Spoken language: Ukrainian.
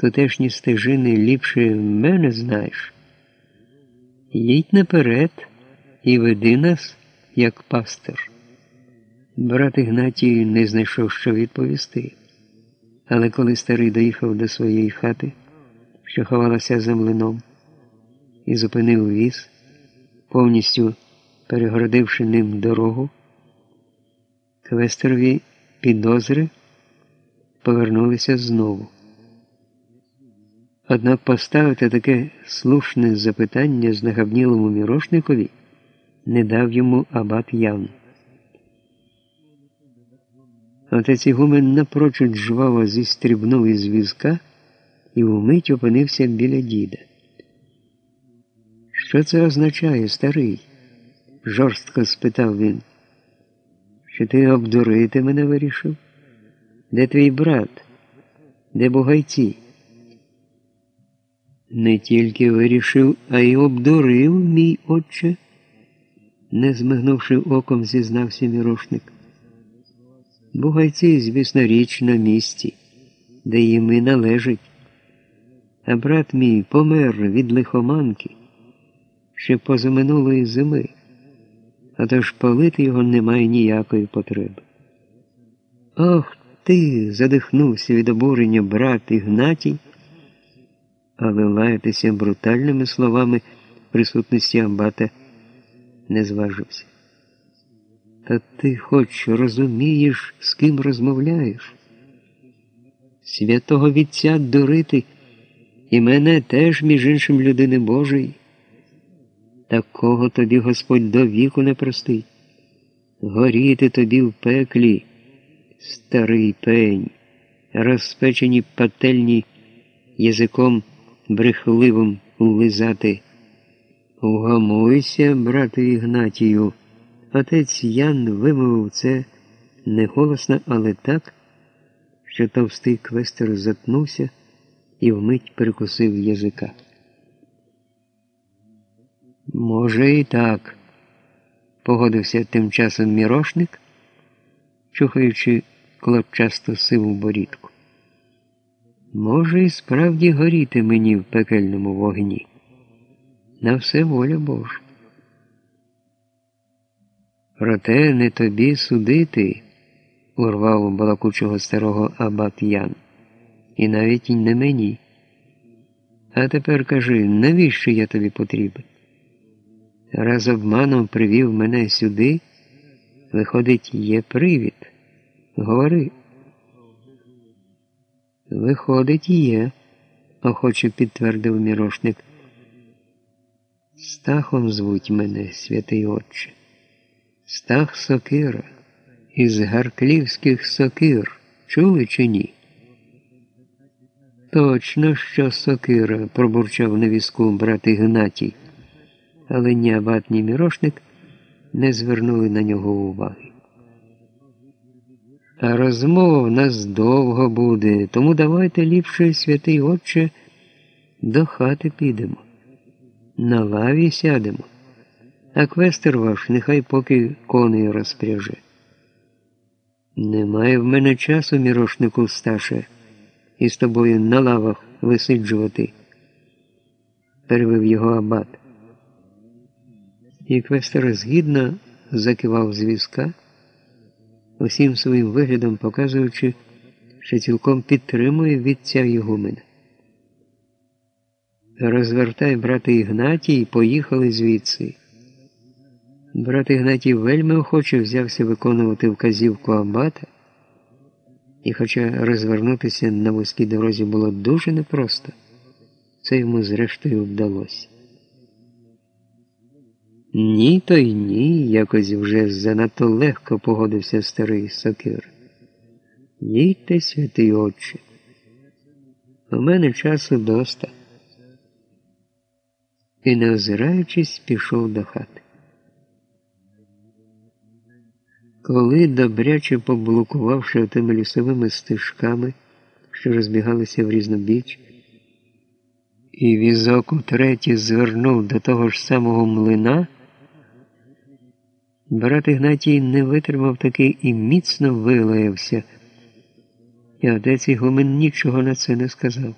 тутешні стежини ліпше мене знаєш. Їдь наперед і веди нас, як пастир. Брат Ігнатій не знайшов, що відповісти. Але коли старий доїхав до своєї хати, що ховалася за млином, і зупинив віз, повністю перегородивши ним дорогу, квестерові підозри повернулися знову. Однак поставити таке слушне запитання знагабнілому мірошникові не дав йому абат Ян. Отець Ігумен напрочуд жваво зістрібнув із візка і вмить опинився біля діда. Що це означає, старий? жорстко спитав він. Чи ти обдурити мене вирішив? Де твій брат? Де бугайці? Не тільки вирішив, а й обдурив, мій отче, не змигнувши оком, зізнався мірошник. Бугайці, звісно, річ на місці, де їм і належить. А брат мій помер від лихоманки ще позаминулої зими, а тож палити його немає ніякої потреби. Ох ти, задихнувся від обурення брат Ігнатій, але лаятися брутальними словами присутності Амбата не зважився. Та ти хоч розумієш, з ким розмовляєш? Святого Вітця дурити і мене теж, між іншим, людини Божої. Такого тобі Господь до віку не простить. Горіти тобі в пеклі, старий пень, розпечені пательні язиком брехливим лизати. Угамуйся, брате Ігнатію. Отець Ян вимовив це не голосно, але так, що товстий квестер затнувся і вмить перекусив язика. Може, і так, погодився тим часом мірошник, чухаючи клопчасту сиву борідку. Може, і справді горіти мені в пекельному вогні. На все воля Божа. Проте не тобі судити, урвав балакучого старого абат Ян, і навіть не мені. А тепер кажи, навіщо я тобі потрібен? Раз обманом привів мене сюди, виходить, є привід. Говори. Виходить, є, охоче підтвердив мірошник. Стахом звуть мене, святий Отче. Стах сокира із гарклівських сокир. Чули чи ні? Точно, що сокира, пробурчав на візку брат Ігнатій, але ні абат, мірошник не звернули на нього уваги. А розмова в нас довго буде, тому давайте ліпше, святий Отче, до хати підемо. На лаві сядемо а квестер ваш нехай поки коней розпряже. Немає в мене часу, мірошнику Сташе, із тобою на лавах висиджувати, перевив його абат. І квестер згідно закивав з візка, усім своїм виглядом показуючи, що цілком підтримує відця Єгумена. Розвертай, брати Ігнатій, поїхали звідси. Брат Ігнатій вельми охоче взявся виконувати вказівку Абата, і, хоча розвернутися на вузькій дорозі було дуже непросто, це йому зрештою вдалося. Ні, то й ні, якось вже занадто легко погодився старий сокир. Їдьте, святий отче. У мене часу доста. І, не озираючись, пішов до хати. Коли, добряче поблокувавши тими лісовими стежками, що розбігалися в різнобіч, і візок утретє звернув до того ж самого млина, брат Ігнатій не витримав таки і міцно вилаявся, і отець Ігумен нічого на це не сказав.